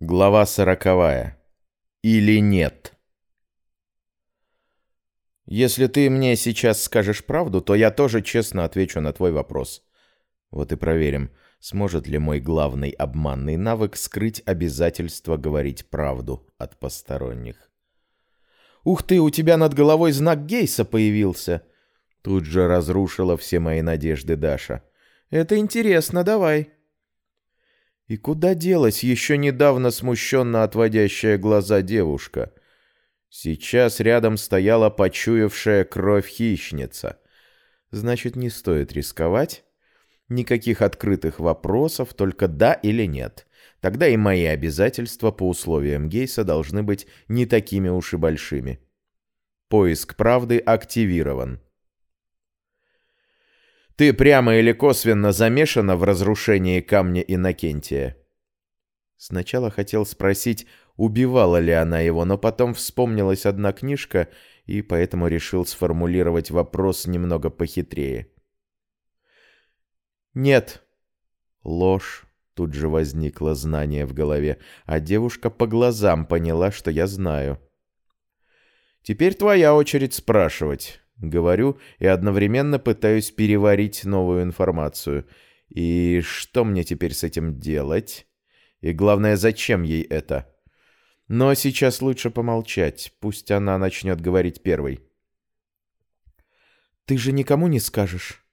Глава сороковая. Или нет? Если ты мне сейчас скажешь правду, то я тоже честно отвечу на твой вопрос. Вот и проверим, сможет ли мой главный обманный навык скрыть обязательство говорить правду от посторонних. «Ух ты, у тебя над головой знак Гейса появился!» Тут же разрушила все мои надежды Даша. «Это интересно, давай!» И куда делась еще недавно смущенно отводящая глаза девушка? Сейчас рядом стояла почуявшая кровь хищница. Значит, не стоит рисковать? Никаких открытых вопросов, только да или нет. Тогда и мои обязательства по условиям Гейса должны быть не такими уж и большими. Поиск правды активирован. Ты прямо или косвенно замешана в разрушении камня Иннокентия?» Сначала хотел спросить, убивала ли она его, но потом вспомнилась одна книжка, и поэтому решил сформулировать вопрос немного похитрее. «Нет». Ложь. Тут же возникло знание в голове, а девушка по глазам поняла, что я знаю. «Теперь твоя очередь спрашивать». Говорю и одновременно пытаюсь переварить новую информацию. И что мне теперь с этим делать? И главное, зачем ей это? Но сейчас лучше помолчать. Пусть она начнет говорить первой. «Ты же никому не скажешь?»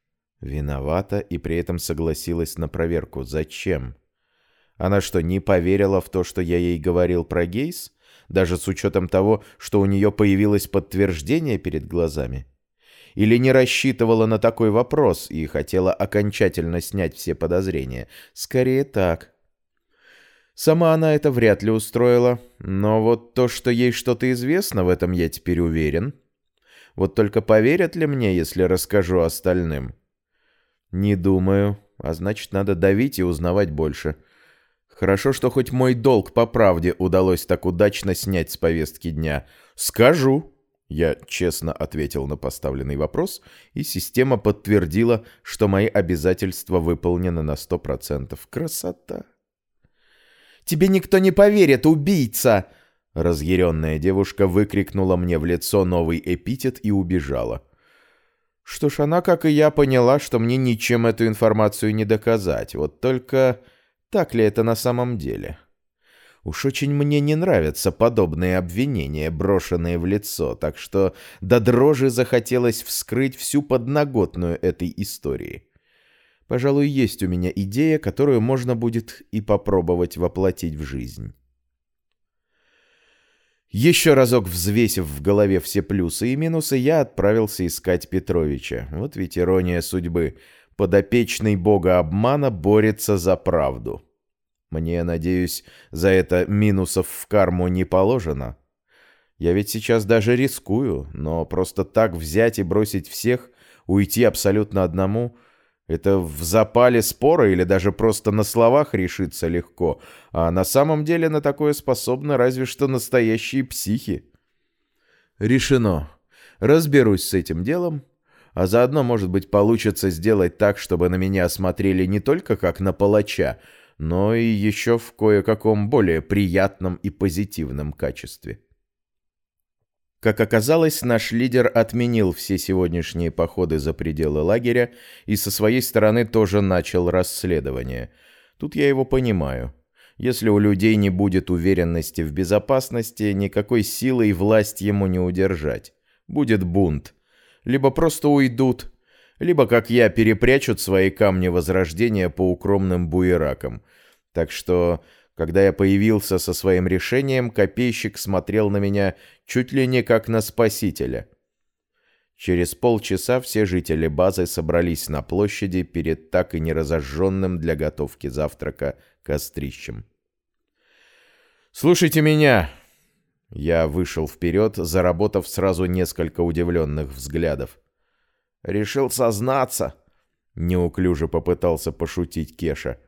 Виновата и при этом согласилась на проверку. «Зачем?» Она что, не поверила в то, что я ей говорил про Гейс? Даже с учетом того, что у нее появилось подтверждение перед глазами? Или не рассчитывала на такой вопрос и хотела окончательно снять все подозрения? Скорее так. Сама она это вряд ли устроила, но вот то, что ей что-то известно, в этом я теперь уверен. Вот только поверят ли мне, если расскажу остальным? Не думаю, а значит, надо давить и узнавать больше. Хорошо, что хоть мой долг по правде удалось так удачно снять с повестки дня. Скажу. Я честно ответил на поставленный вопрос, и система подтвердила, что мои обязательства выполнены на сто процентов. Красота! «Тебе никто не поверит, убийца!» Разъяренная девушка выкрикнула мне в лицо новый эпитет и убежала. Что ж, она, как и я, поняла, что мне ничем эту информацию не доказать. Вот только так ли это на самом деле?» Уж очень мне не нравятся подобные обвинения, брошенные в лицо, так что до дрожи захотелось вскрыть всю подноготную этой истории. Пожалуй, есть у меня идея, которую можно будет и попробовать воплотить в жизнь. Еще разок взвесив в голове все плюсы и минусы, я отправился искать Петровича. Вот ведь ирония судьбы. Подопечный бога обмана борется за правду. Мне, надеюсь, за это минусов в карму не положено. Я ведь сейчас даже рискую, но просто так взять и бросить всех, уйти абсолютно одному, это в запале спора или даже просто на словах решиться легко, а на самом деле на такое способны разве что настоящие психи. Решено. Разберусь с этим делом, а заодно, может быть, получится сделать так, чтобы на меня смотрели не только как на палача, но и еще в кое-каком более приятном и позитивном качестве. Как оказалось, наш лидер отменил все сегодняшние походы за пределы лагеря и со своей стороны тоже начал расследование. Тут я его понимаю. Если у людей не будет уверенности в безопасности, никакой силой власть ему не удержать. Будет бунт. Либо просто уйдут, либо, как я, перепрячут свои камни возрождения по укромным буеракам. Так что, когда я появился со своим решением, копейщик смотрел на меня чуть ли не как на спасителя. Через полчаса все жители базы собрались на площади перед так и не разожженным для готовки завтрака кострищем. «Слушайте меня!» Я вышел вперед, заработав сразу несколько удивленных взглядов. Решил сознаться. Неуклюже попытался пошутить Кеша.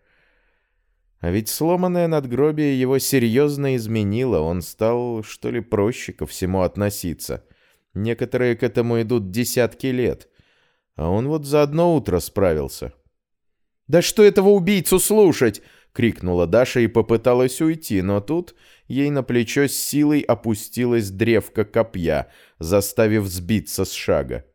А ведь сломанное надгробие его серьезно изменило. Он стал, что ли, проще ко всему относиться. Некоторые к этому идут десятки лет. А он вот за одно утро справился. «Да что этого убийцу слушать?» — крикнула Даша и попыталась уйти, но тут ей на плечо с силой опустилась древко копья, заставив сбиться с шага.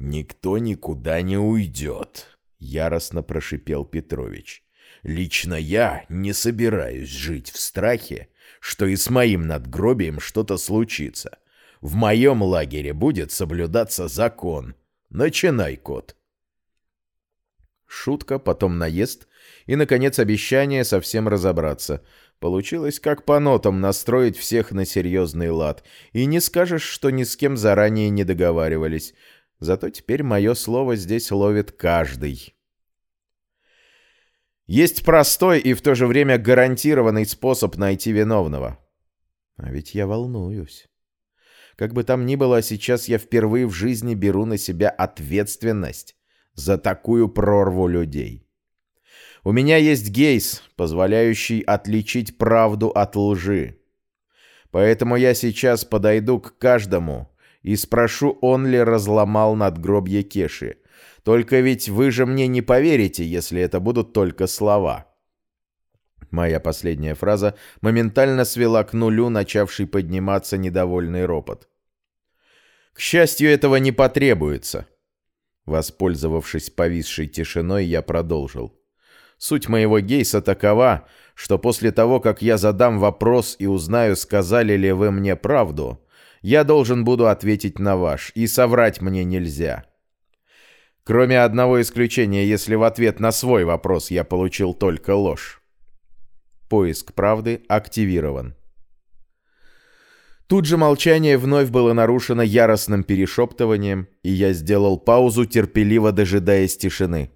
«Никто никуда не уйдет», — яростно прошипел Петрович. «Лично я не собираюсь жить в страхе, что и с моим надгробием что-то случится. В моем лагере будет соблюдаться закон. Начинай, кот». Шутка, потом наезд и, наконец, обещание совсем разобраться. Получилось как по нотам настроить всех на серьезный лад. И не скажешь, что ни с кем заранее не договаривались. Зато теперь мое слово здесь ловит каждый. Есть простой и в то же время гарантированный способ найти виновного. А ведь я волнуюсь. Как бы там ни было, сейчас я впервые в жизни беру на себя ответственность за такую прорву людей. У меня есть гейс, позволяющий отличить правду от лжи. Поэтому я сейчас подойду к каждому и спрошу, он ли разломал надгробье Кеши. Только ведь вы же мне не поверите, если это будут только слова». Моя последняя фраза моментально свела к нулю начавший подниматься недовольный ропот. «К счастью, этого не потребуется». Воспользовавшись повисшей тишиной, я продолжил. Суть моего гейса такова, что после того, как я задам вопрос и узнаю, сказали ли вы мне правду, я должен буду ответить на ваш, и соврать мне нельзя. Кроме одного исключения, если в ответ на свой вопрос я получил только ложь. Поиск правды активирован. Тут же молчание вновь было нарушено яростным перешептыванием, и я сделал паузу, терпеливо дожидаясь тишины.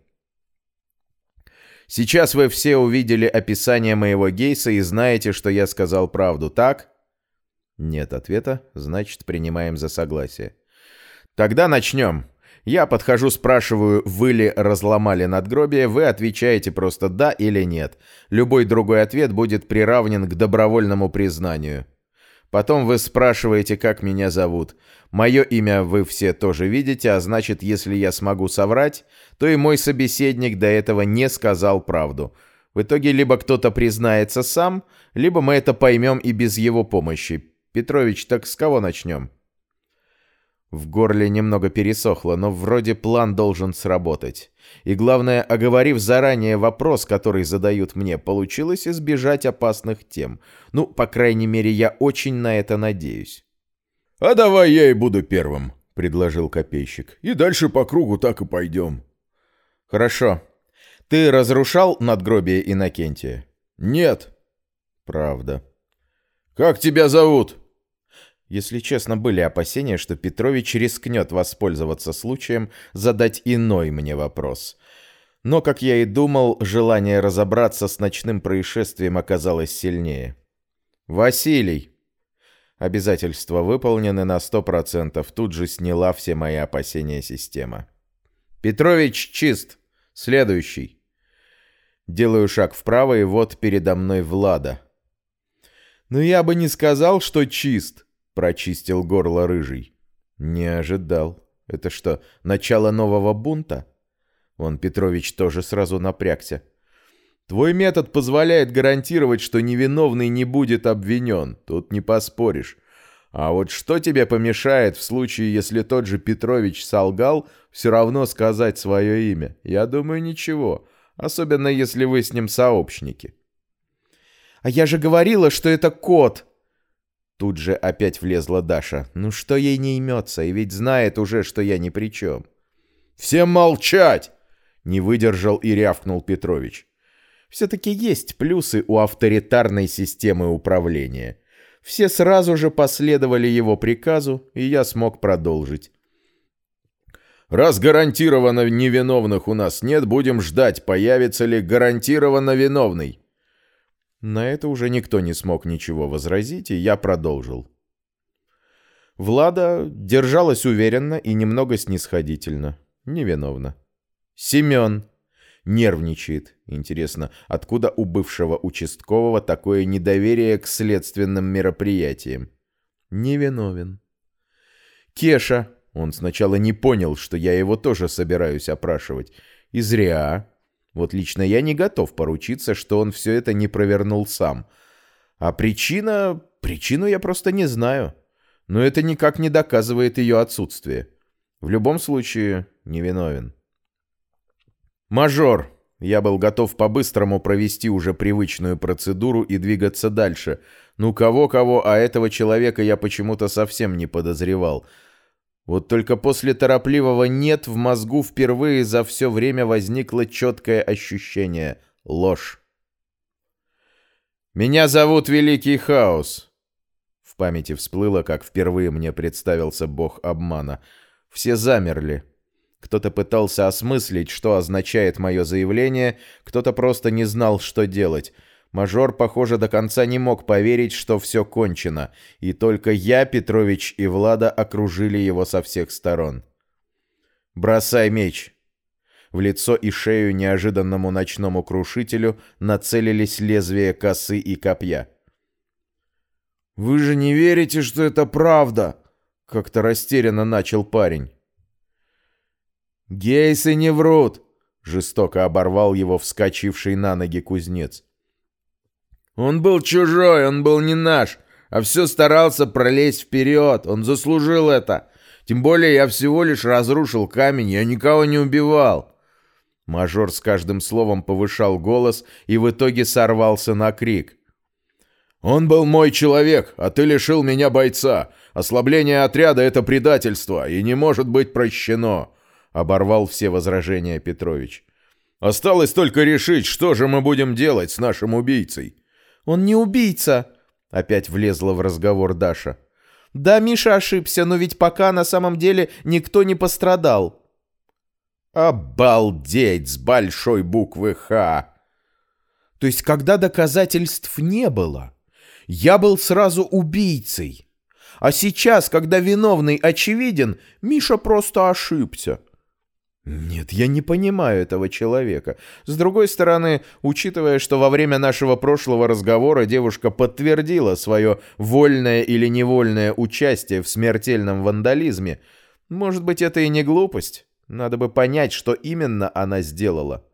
Сейчас вы все увидели описание моего гейса и знаете, что я сказал правду, так? Нет ответа, значит, принимаем за согласие. Тогда начнем. Я подхожу, спрашиваю, вы ли разломали надгробие, вы отвечаете просто «да» или «нет». Любой другой ответ будет приравнен к добровольному признанию. Потом вы спрашиваете, как меня зовут. Мое имя вы все тоже видите, а значит, если я смогу соврать, то и мой собеседник до этого не сказал правду. В итоге либо кто-то признается сам, либо мы это поймем и без его помощи. Петрович, так с кого начнем? В горле немного пересохло, но вроде план должен сработать. И главное, оговорив заранее вопрос, который задают мне, получилось избежать опасных тем. Ну, по крайней мере, я очень на это надеюсь. «А давай я и буду первым», — предложил копейщик. «И дальше по кругу так и пойдем». «Хорошо. Ты разрушал надгробие Иннокентия?» «Нет». «Правда». «Как тебя зовут?» Если честно, были опасения, что Петрович рискнет воспользоваться случаем задать иной мне вопрос. Но, как я и думал, желание разобраться с ночным происшествием оказалось сильнее. «Василий!» Обязательства выполнены на сто процентов. Тут же сняла все мои опасения система. «Петрович чист! Следующий!» Делаю шаг вправо, и вот передо мной Влада. «Но я бы не сказал, что чист!» Прочистил горло рыжий. Не ожидал. Это что, начало нового бунта? Вон Петрович тоже сразу напрягся. Твой метод позволяет гарантировать, что невиновный не будет обвинен. Тут не поспоришь. А вот что тебе помешает в случае, если тот же Петрович солгал, все равно сказать свое имя? Я думаю, ничего. Особенно, если вы с ним сообщники. «А я же говорила, что это кот!» Тут же опять влезла Даша. Ну что ей не имется, и ведь знает уже, что я ни при чем. «Всем молчать!» Не выдержал и рявкнул Петрович. Все-таки есть плюсы у авторитарной системы управления. Все сразу же последовали его приказу, и я смог продолжить. «Раз гарантированно невиновных у нас нет, будем ждать, появится ли гарантированно виновный». На это уже никто не смог ничего возразить, и я продолжил. Влада держалась уверенно и немного снисходительно. Невиновно. Семен. Нервничает. Интересно, откуда у бывшего участкового такое недоверие к следственным мероприятиям? Невиновен. Кеша. Он сначала не понял, что я его тоже собираюсь опрашивать. И зря. Вот лично я не готов поручиться, что он все это не провернул сам. А причина... Причину я просто не знаю. Но это никак не доказывает ее отсутствие. В любом случае, невиновен. «Мажор!» Я был готов по-быстрому провести уже привычную процедуру и двигаться дальше. Ну, кого-кого, а этого человека я почему-то совсем не подозревал. Вот только после торопливого «нет» в мозгу впервые за все время возникло четкое ощущение — ложь. «Меня зовут Великий Хаос». В памяти всплыло, как впервые мне представился бог обмана. Все замерли. Кто-то пытался осмыслить, что означает мое заявление, кто-то просто не знал, что делать. Мажор, похоже, до конца не мог поверить, что все кончено, и только я, Петрович и Влада окружили его со всех сторон. «Бросай меч!» В лицо и шею неожиданному ночному крушителю нацелились лезвия косы и копья. «Вы же не верите, что это правда?» — как-то растерянно начал парень. «Гейсы не врут!» — жестоко оборвал его вскочивший на ноги кузнец. «Он был чужой, он был не наш, а все старался пролезть вперед, он заслужил это. Тем более я всего лишь разрушил камень, я никого не убивал». Мажор с каждым словом повышал голос и в итоге сорвался на крик. «Он был мой человек, а ты лишил меня бойца. Ослабление отряда — это предательство и не может быть прощено оборвал все возражения Петрович. Осталось только решить, что же мы будем делать с нашим убийцей. Он не убийца, опять влезла в разговор Даша. Да, Миша ошибся, но ведь пока на самом деле никто не пострадал. Обалдеть с большой буквы «Х». То есть, когда доказательств не было, я был сразу убийцей. А сейчас, когда виновный очевиден, Миша просто ошибся. Нет, я не понимаю этого человека. С другой стороны, учитывая, что во время нашего прошлого разговора девушка подтвердила свое вольное или невольное участие в смертельном вандализме, может быть, это и не глупость. Надо бы понять, что именно она сделала.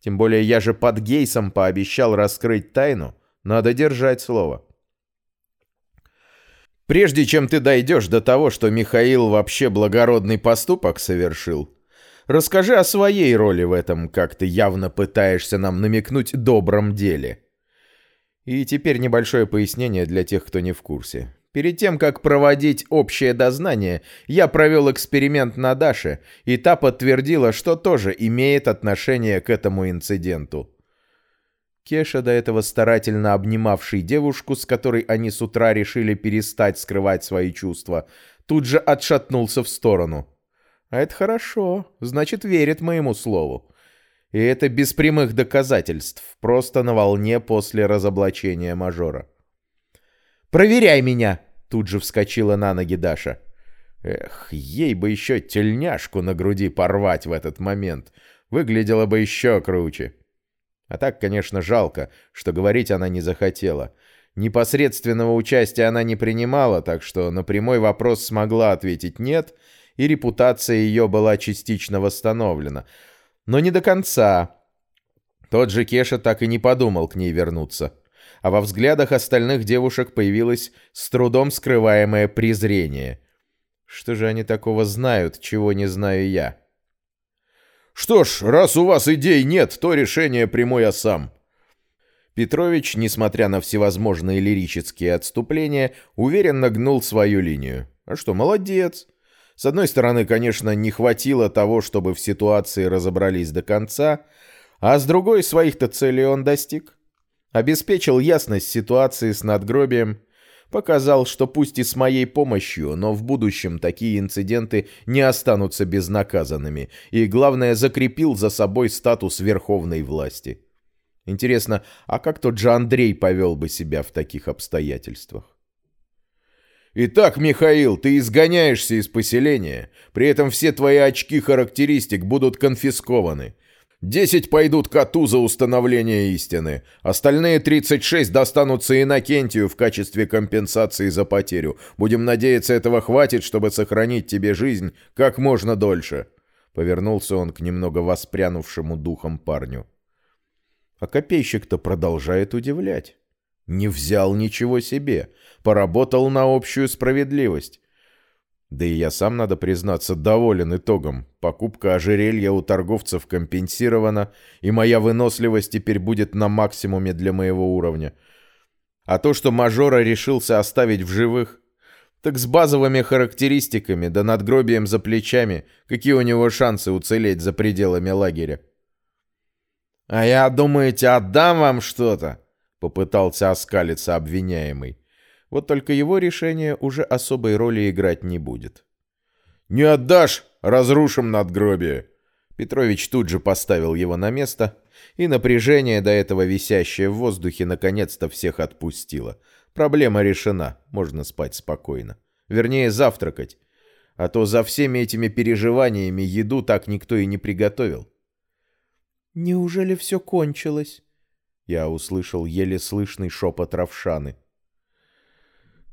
Тем более я же под Гейсом пообещал раскрыть тайну. Надо держать слово. Прежде чем ты дойдешь до того, что Михаил вообще благородный поступок совершил, Расскажи о своей роли в этом, как ты явно пытаешься нам намекнуть добром деле. И теперь небольшое пояснение для тех, кто не в курсе. Перед тем, как проводить общее дознание, я провел эксперимент на Даше, и та подтвердила, что тоже имеет отношение к этому инциденту. Кеша, до этого старательно обнимавший девушку, с которой они с утра решили перестать скрывать свои чувства, тут же отшатнулся в сторону. А это хорошо, значит, верит моему слову. И это без прямых доказательств, просто на волне после разоблачения мажора. «Проверяй меня!» — тут же вскочила на ноги Даша. Эх, ей бы еще тельняшку на груди порвать в этот момент. Выглядело бы еще круче. А так, конечно, жалко, что говорить она не захотела. Непосредственного участия она не принимала, так что на прямой вопрос смогла ответить «нет», и репутация ее была частично восстановлена. Но не до конца. Тот же Кеша так и не подумал к ней вернуться. А во взглядах остальных девушек появилось с трудом скрываемое презрение. Что же они такого знают, чего не знаю я? «Что ж, раз у вас идей нет, то решение приму я сам», Петрович, несмотря на всевозможные лирические отступления, уверенно гнул свою линию. А что, молодец. С одной стороны, конечно, не хватило того, чтобы в ситуации разобрались до конца, а с другой, своих-то целей он достиг. Обеспечил ясность ситуации с надгробием, показал, что пусть и с моей помощью, но в будущем такие инциденты не останутся безнаказанными, и, главное, закрепил за собой статус верховной власти. Интересно, а как тот же Андрей повел бы себя в таких обстоятельствах? Итак, Михаил, ты изгоняешься из поселения, при этом все твои очки характеристик будут конфискованы. Десять пойдут коту за установление истины, остальные 36 достанутся Иннокентию в качестве компенсации за потерю. Будем надеяться, этого хватит, чтобы сохранить тебе жизнь как можно дольше». Повернулся он к немного воспрянувшему духом парню. А копейщик-то продолжает удивлять. Не взял ничего себе, поработал на общую справедливость. Да и я сам, надо признаться, доволен итогом. Покупка ожерелья у торговцев компенсирована, и моя выносливость теперь будет на максимуме для моего уровня. А то, что мажора решился оставить в живых, так с базовыми характеристиками, да надгробием за плечами, какие у него шансы уцелеть за пределами лагеря? «А я, думаете, отдам вам что-то?» — попытался оскалиться обвиняемый. Вот только его решение уже особой роли играть не будет. «Не отдашь? Разрушим надгробие!» Петрович тут же поставил его на место, и напряжение, до этого висящее в воздухе, наконец-то всех отпустило. Проблема решена, можно спать спокойно. Вернее, завтракать. А то за всеми этими переживаниями еду так никто и не приготовил. «Неужели все кончилось?» Я услышал еле слышный шепот Равшаны.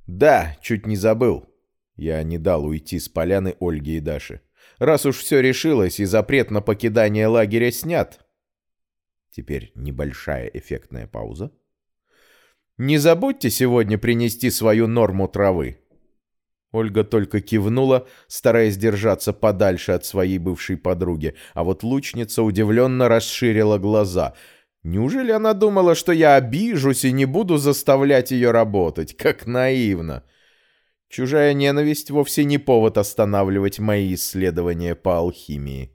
«Да, чуть не забыл». Я не дал уйти с поляны Ольги и Даши. «Раз уж все решилось и запрет на покидание лагеря снят». Теперь небольшая эффектная пауза. «Не забудьте сегодня принести свою норму травы». Ольга только кивнула, стараясь держаться подальше от своей бывшей подруги, а вот лучница удивленно расширила глаза — Неужели она думала, что я обижусь и не буду заставлять ее работать? Как наивно. Чужая ненависть вовсе не повод останавливать мои исследования по алхимии.